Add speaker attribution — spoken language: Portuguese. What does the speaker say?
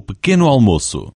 Speaker 1: o pequeno almoço.